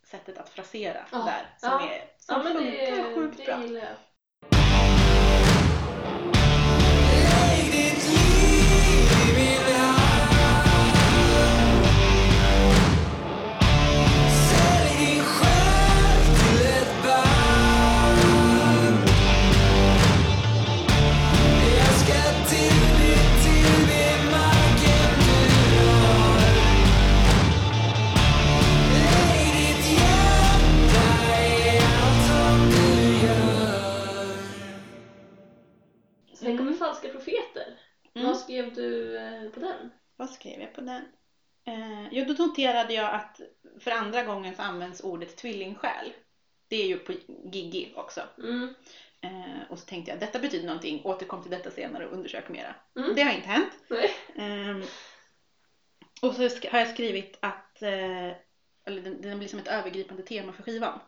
sättet att frasera Ja. där som, Ja. är, som Ja, funkar det, sjukt det bra. Thank you. Andra gången så används ordet tvillingsjäl. Det är ju på Gigi också. Mm. Eh, och så tänkte jag detta betyder någonting, återkom till detta senare och undersök mera. Mm. Det har inte hänt. Ehm, och så har jag skrivit att eh, eller den, den blir som ett övergripande tema för skivan.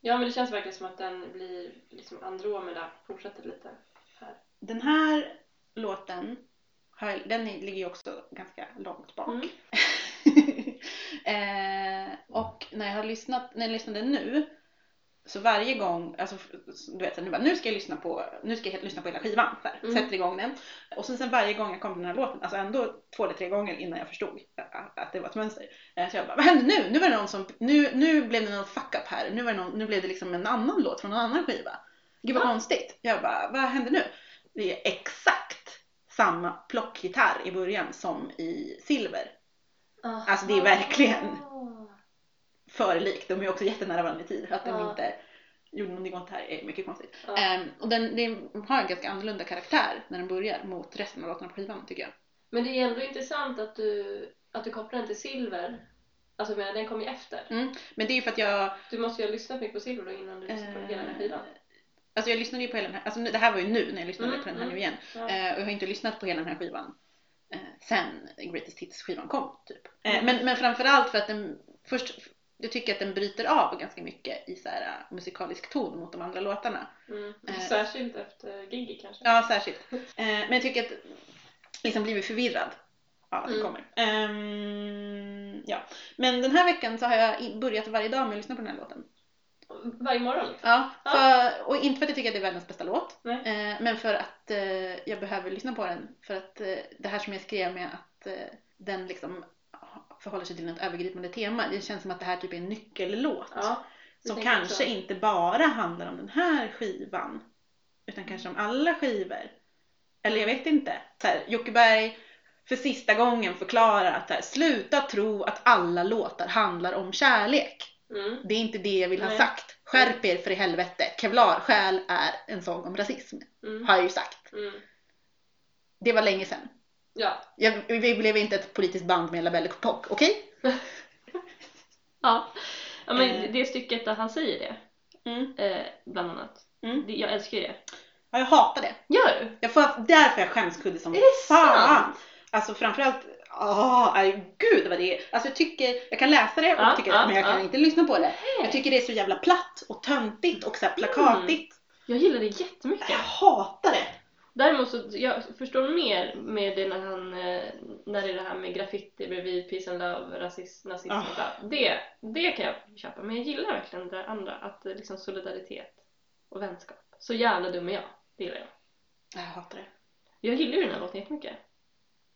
Ja, men det känns verkligen som att den blir liksom Andromeda fortsätter lite här. Den här låten, den ligger ju också ganska långt bak. Mm. [laughs] eh, och när jag har lyssnat, när jag lyssnade nu så varje gång, alltså du vet nu bara, nu ska jag lyssna på, nu ska jag lyssna på hela skivan, så här, Mm. sätter igång den. Och sen, sen varje gång jag kom till den här låten, alltså ändå två eller tre gånger innan jag förstod att, att det var ett mönster. Eh, Så jag bara, vad hände nu? Nu var det någon som, nu, nu blev det någon fuck up här, nu, var det någon, nu blev det liksom en annan låt från en annan skiva. Gud vad Va? konstigt. Jag bara, vad hände nu? Det är exakt samma plockgitarr i början som i Silver. Alltså, det är verkligen- För likt, de är också jättenära varandra i tid. Att de Ja. inte gjorde någonting åt det här är mycket konstigt. Ja. Ehm, och den, den har en ganska annorlunda karaktär när den börjar mot resten av låtarna på skivan tycker jag. Men det är ändå intressant att du, att du kopplar den till Silver. Alltså menar, den kom ju efter. Mm. Men det är ju för att jag Du måste ju ha lyssnat mycket på Silver då innan du lyssnade på hela den här skivan. Alltså jag lyssnade ju på hela den här, alltså det här var ju nu när jag lyssnade Mm, på den här mm. nu igen. Ja. Eh, och jag har inte lyssnat på hela den här skivan sen Greatest Hits-skivan kom. Typ. Eh, Mm. men, men framförallt för att den, först, jag tycker att den bryter av ganska mycket i så här, eh, musikalisk ton mot de andra låtarna. Mm. Eh. Särskilt efter Gigi kanske. Ja, särskilt. Eh, men jag tycker att liksom blivit förvirrad av att Mm. kommer. Ehm, ja. Men den här veckan så har jag börjat varje dag med att lyssna på den här låten. Varje morgon liksom. Ja, för, och inte för att jag tycker att det är världens bästa låt. Eh, men för att eh, jag behöver lyssna på den. För att eh, det här som jag skrev med att eh, den liksom förhåller sig till ett övergripande tema. Det känns som att det här typ är en nyckellåt. Ja, som kanske inte bara handlar om den här skivan. Utan kanske om alla skivor. Eller jag vet inte. Så här, Jocke Berg för sista gången förklara att här, sluta tro att alla låtar handlar om kärlek. Mm. Det är inte det jag vill ha Nej. sagt. Skärp er för i helvete. Kevlar själ är en sång om rasism. Mm. Har jag ju sagt. Mm. Det var länge sedan. Ja. Jag, vi blev inte ett politiskt band med Labelle Pock, okej? [laughs] Ja. ja men Eh. det stycket där han säger det, Mm. eh, bland annat. Mm. Det, jag älskar ju det. Ja, jag hatar det. Gör du? Jag får, där får jag skämskudde som Är det sant? Alltså framförallt, åh, aj, gud vad det är. Alltså jag tycker, jag kan läsa det och Ja, tycka ja, men jag kan ja. inte lyssna på det. Jag tycker det är så jävla platt och töntigt och så här plakatigt. Jag gillar det jättemycket. Jag hatar det. Däremot så jag förstår mer med det när han, eh, när det är det här med graffiti bredvid peace and love, rasism, nazism Ah. och bla. Det, det kan jag köpa. Men jag gillar verkligen det andra, att det är liksom solidaritet och vänskap. Så jävla dum är jag. Det gillar jag. Jag hatar det. Jag gillar ju den här låten jättemycket.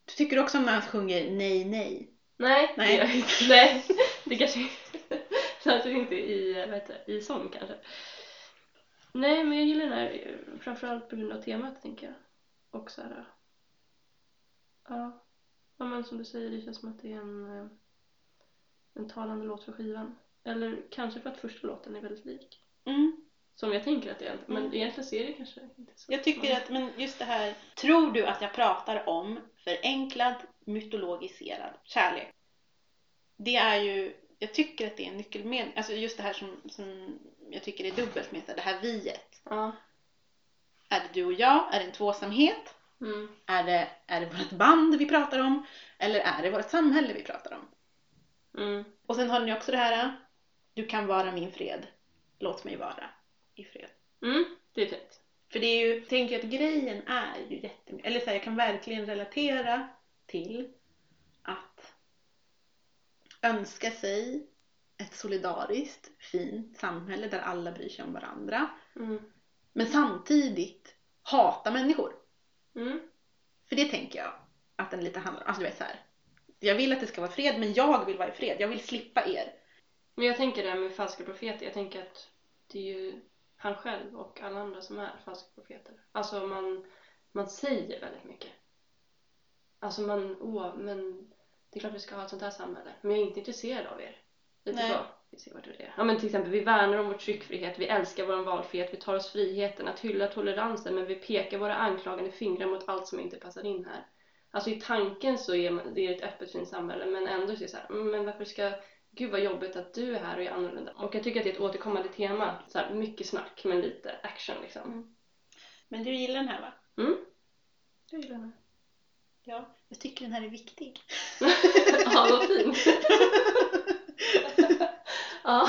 Du tycker också om när han sjunger nej nej? Nej, Nej. det gör jag inte. Nej, det kanske Särskilt [laughs] inte i, vad heter i sång kanske. Nej, men jag gillar den här framförallt på grund av temat tänker jag. Och så här, ja. ja, men som du säger, det känns som att det är en, eh, en talande låt för skivan. Eller kanske för att första låten är väldigt lik. Mm. Som jag tänker att det är, men Mm. egentligen så är det kanske inte så. Jag tycker att, men just det här, tror du att jag pratar om förenklad, mytologiserad kärlek? Det är ju, jag tycker att det är en nyckelmening, alltså just det här som, som jag tycker är dubbelt med det här viet. Ja. Är det du och jag? Är det en tvåsamhet? Mm. Är det, är det vårt band vi pratar om? Eller är det vårt samhälle vi pratar om? Mm. Och sen har ni också det här, du kan vara min fred, låt mig vara i fred. Mm. Det är fint. För det är ju, jag tänker att grejen är ju jättemycket, eller så här, jag kan verkligen relatera till att önska sig ett solidariskt, fint samhälle där alla bryr sig om varandra. Mm. Men samtidigt hata människor. Mm. För det tänker jag att den lite handlar om. Alltså du vet så här. Jag vill att det ska vara fred, men jag vill vara i fred. Jag vill slippa er. Men jag tänker det här med falska profeter, jag tänker att det är ju han själv och alla andra som är falska profeter. Alltså man, man säger väldigt mycket. Alltså man, åh, men det är klart vi ska ha ett sånt här samhälle. Men jag är inte intresserad av er. Lite Nej. så. Vi ser vart det är. Ja men till exempel, vi värnar om vår tryckfrihet, vi älskar vår valfrihet, vi tar oss friheten att hylla toleransen men vi pekar våra anklagande fingrar mot allt som inte passar in här. Alltså i tanken så är det ett öppet fint samhälle men ändå så är det så här, "Mm, men varför ska Gud vad jobbigt att du är här och är annorlunda. Och jag tycker att det är ett återkommande tema. Så här, mycket snack men lite action liksom. Men du gillar den här va? Mm. Jag gillar den. Ja. Jag tycker den här är viktig. [laughs] ja, vad fint. [laughs] ja.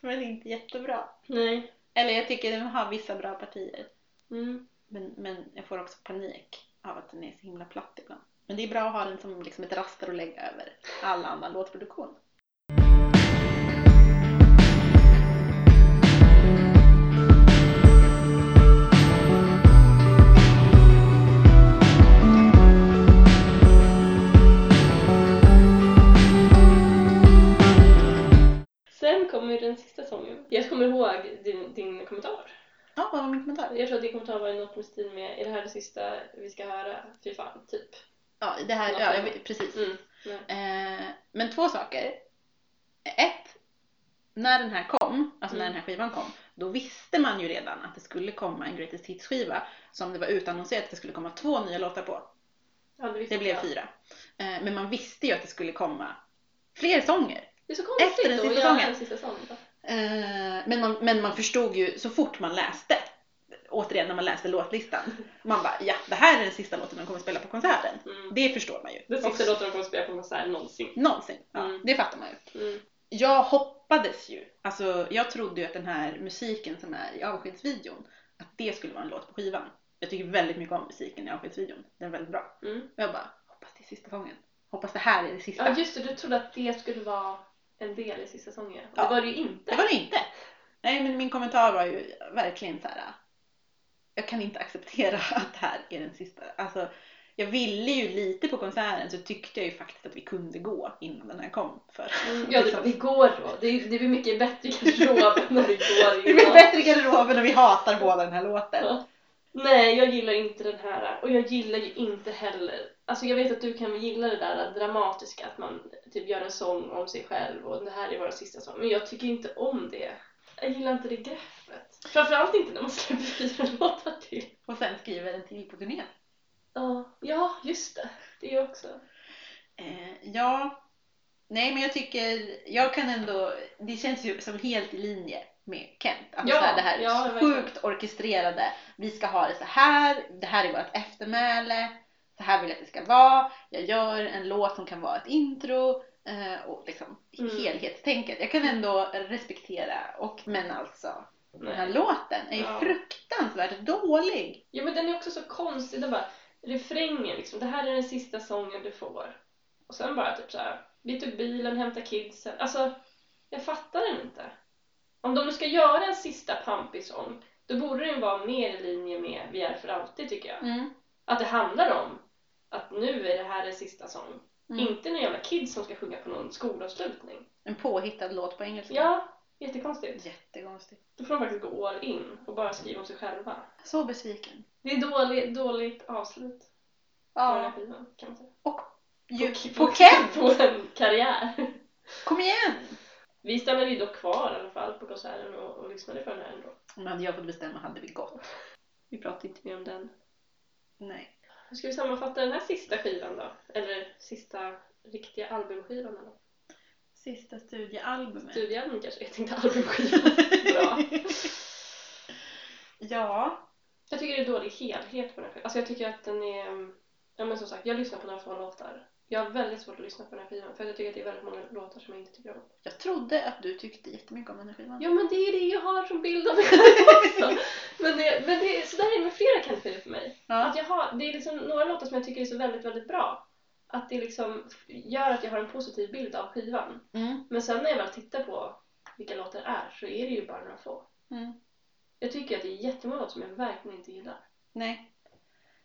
Men inte jättebra. Nej. Eller jag tycker den har vissa bra partier. Mm. Men, men jag får också panik av att den är så himla platt ibland. Men det är bra att ha den som liksom ett raster att lägga över all annan låtproduktion. Sen kommer den sista sången. Jag kommer ihåg din, din kommentar. Ja, vad var min kommentar? Jag tror att din kommentar var något med stil med är det här det sista vi ska höra? Fy fan, typ. Ja, det här, ja, jag vet, precis. Mm. Eh, men två saker. Ett, när den här kom, alltså när Mm. den här skivan kom, då visste man ju redan att det skulle komma en Greatest Hits-skiva som det var utannonserat att det skulle komma två nya låtar på. Ja, det, Det blev jag. fyra. Eh, men man visste ju att det skulle komma fler sånger. Det är så Efter konstigt den då sista sången. en sista sång. va? Eh, men, man, men man förstod ju så fort man läste, återigen när man läste låtlistan, man bara ja, det här är den sista låten de kommer spela på konserten. Mm. Det förstår man ju. Den sista låten de kommer spela på konsert någonsin. Någonsin. Ja, Mm. Det fattar man ju. Mm. Jag hoppades ju, alltså jag trodde ju att den här musiken som är i avskedsvideon, att det skulle vara en låt på skivan. Jag tycker väldigt mycket om musiken i avskedsvideon. Den är väldigt bra. Mm. Och jag bara, hoppas det är sista sången. Hoppas det här är det sista. Ja just det, du trodde att det skulle vara en del i sista sången. Ja. Det var det ju inte. Det var det inte. Nej men min kommentar var ju verkligen så här. Jag kan inte acceptera [laughs] att det här är den sista. Alltså, jag ville ju lite på konserten så tyckte jag ju faktiskt att vi kunde gå innan den här kom. För Mm, [laughs] ja, det, vi går då. Det, det blir mycket bättre i garderoben när vi går [laughs] Det blir innan. bättre i garderoben och vi hatar båda den här låten. Ja. Nej, jag gillar inte den här. Och jag gillar ju inte heller... Alltså jag vet att du kan gilla det där dramatiska, att man typ gör en sång om sig själv och det här är vår sista sång. Men jag tycker inte om det. Jag gillar inte det greppet. Framförallt inte när man släpper fyra låtar till. Och sen skriver en till på turnén. Ja, ja just det. Det är också. Eh, ja, nej men jag tycker, jag kan ändå, det känns ju som helt i linje med Kent. Alltså Ja, här, det här ja, verkligen. sjukt orkestrerade, vi ska ha det så här, det här är vårt eftermäle, så här vill jag att det ska vara, jag gör en låt som kan vara ett intro eh, och liksom Mm. helhetstänket. Jag kan ändå respektera, och, men alltså den här låten är ju Ja. fruktansvärt dålig. Ja men den är också så konstig. Den bara, refrängen liksom. Det här är den sista sången du får. Och sen bara typ så här. Vi tog bilen, hämtade kidsen. Alltså, jag fattar den inte. Om de nu ska göra en sista pampig sång, då borde den vara mer i linje med Vi är för alltid tycker jag. Mm. Att det handlar om att nu är det här en sista sång. Mm. Inte någon jävla kids som ska sjunga på någon skolavslutning. En påhittad låt på engelska. Ja, jättekonstigt. Jättekonstigt. Då får de faktiskt gå all in och bara skriva om sig själva. Så besviken. Det är dåligt, dåligt avslut på den här Ja. skivan kan man säga. Ju, på, på Kent! [laughs] På en karriär. Kom igen! Vi stannade ju dock kvar i alla fall på konserten och, och lyssnade på den här ändå. Om hade jag fått bestämma hade vi gått. Vi pratade inte mer om den. Nej. Hur ska vi sammanfatta den här sista skivan då? Eller sista riktiga albumskivan eller? Sista studiealbumet. Studioalbum kanske? Jag tänkte albumskivan. [laughs] Bra. Ja. Jag tycker det är dålig helhet på den här skivan. Alltså jag tycker att den är... Ja men som sagt, jag lyssnar på några få låtar. Jag har väldigt svårt att lyssna på den här skivan för jag tycker att det är väldigt många låtar som jag inte tycker om. Jag trodde att du tyckte jättemycket om den här skivan. Ja men det är det jag har som bild av mig själv också. Men, det, men det, så där är det med flera Kent för mig. Ja. Att jag har, det är liksom några låtar som jag tycker är så väldigt, väldigt bra. Att det liksom gör att jag har en positiv bild av skivan. Mm. Men sen när jag väl tittar på vilka låtar det är så är det ju bara några få. Mm. Jag tycker att det är jättemånga låtar som jag verkligen inte gillar. Nej.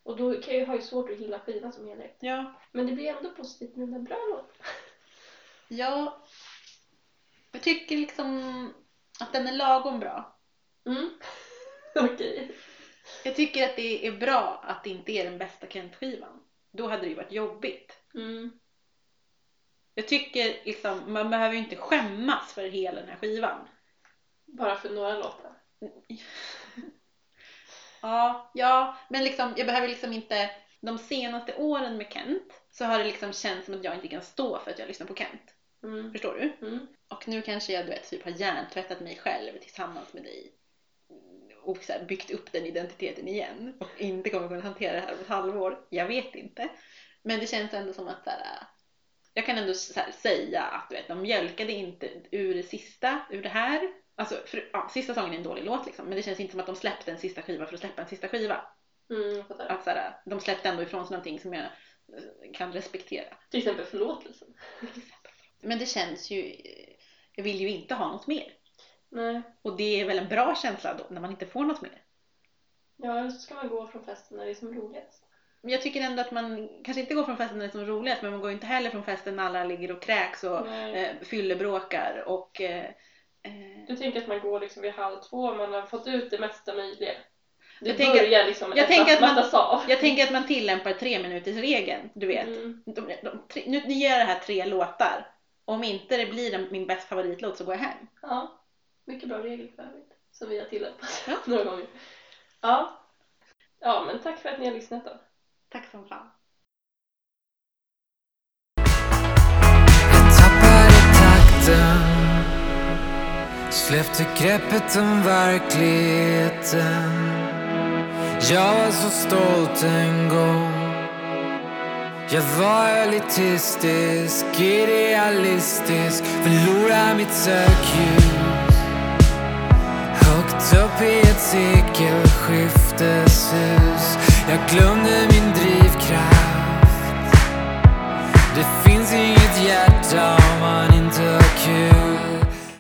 Och då kan jag ha ju svårt att gilla skivan som helhet. Ja. Men det blir ändå positivt med en bra låt. [laughs] Ja. Jag tycker liksom att den är lagom bra. Mm. [laughs] Okej. Jag tycker att det är bra att det inte är den bästa Kent-skivan. Då hade det ju varit jobbigt. Mm. Jag tycker liksom, man behöver ju inte skämmas för hela den här skivan. Bara för några låtar. [laughs] Ja, ja, men liksom, jag behöver liksom inte... De senaste åren med Kent så har det liksom känts som att jag inte kan stå för att jag lyssnar på Kent. Mm. Förstår du? Mm. Och nu kanske jag du vet, typ har hjärntvättat mig själv tillsammans med dig och så här, byggt upp den identiteten igen och inte kommer kunna hantera det här om ett halvår. Jag vet inte. Men det känns ändå som att så här, jag kan ändå här, säga att du vet, de mjölkade inte ur det sista, ur det här. Alltså, för, ja, sista sången är en dålig låt liksom, men det känns inte som att de släppte en sista skiva för att släppa en sista skiva. Mm. Att, så här, de släppte ändå ifrån sig någonting som jag eh, kan respektera. Till exempel förlåtelsen. Men det känns ju, jag vill ju inte ha något mer. Nej. Och det är väl en bra känsla då, när man inte får något mer. Ja, så ska man gå från festen när det är som roligast. Men jag tycker ändå att man kanske inte går från festen när det är som roligast, men man går inte heller från festen när alla ligger och kräks och eh, fyllebråkar och... Eh, eh, Du tänker att man går liksom vid halv två och man har fått ut det mesta möjliga. Det Jag tänker- börjar liksom jag tänker att man- jag tänker att man tillämpar tre minuters regeln, du vet. Mm. De, de, tre, nu, ni gör det här tre låtar. Om inte det blir min bäst favoritlåt så går jag hem. Ja, mycket bra regel för övrigt. Som vi har tillämpat Ja. [laughs] några gånger. Ja. Ja, men tack för att ni har lyssnat då. Tack som fan. Släppte greppet om verkligheten Jag var så stolt en gång Jag var elitistisk, idealistisk Förlorade mitt sökljus Högt upp i ett sekelskifteshus Jag glömde min drivkraft.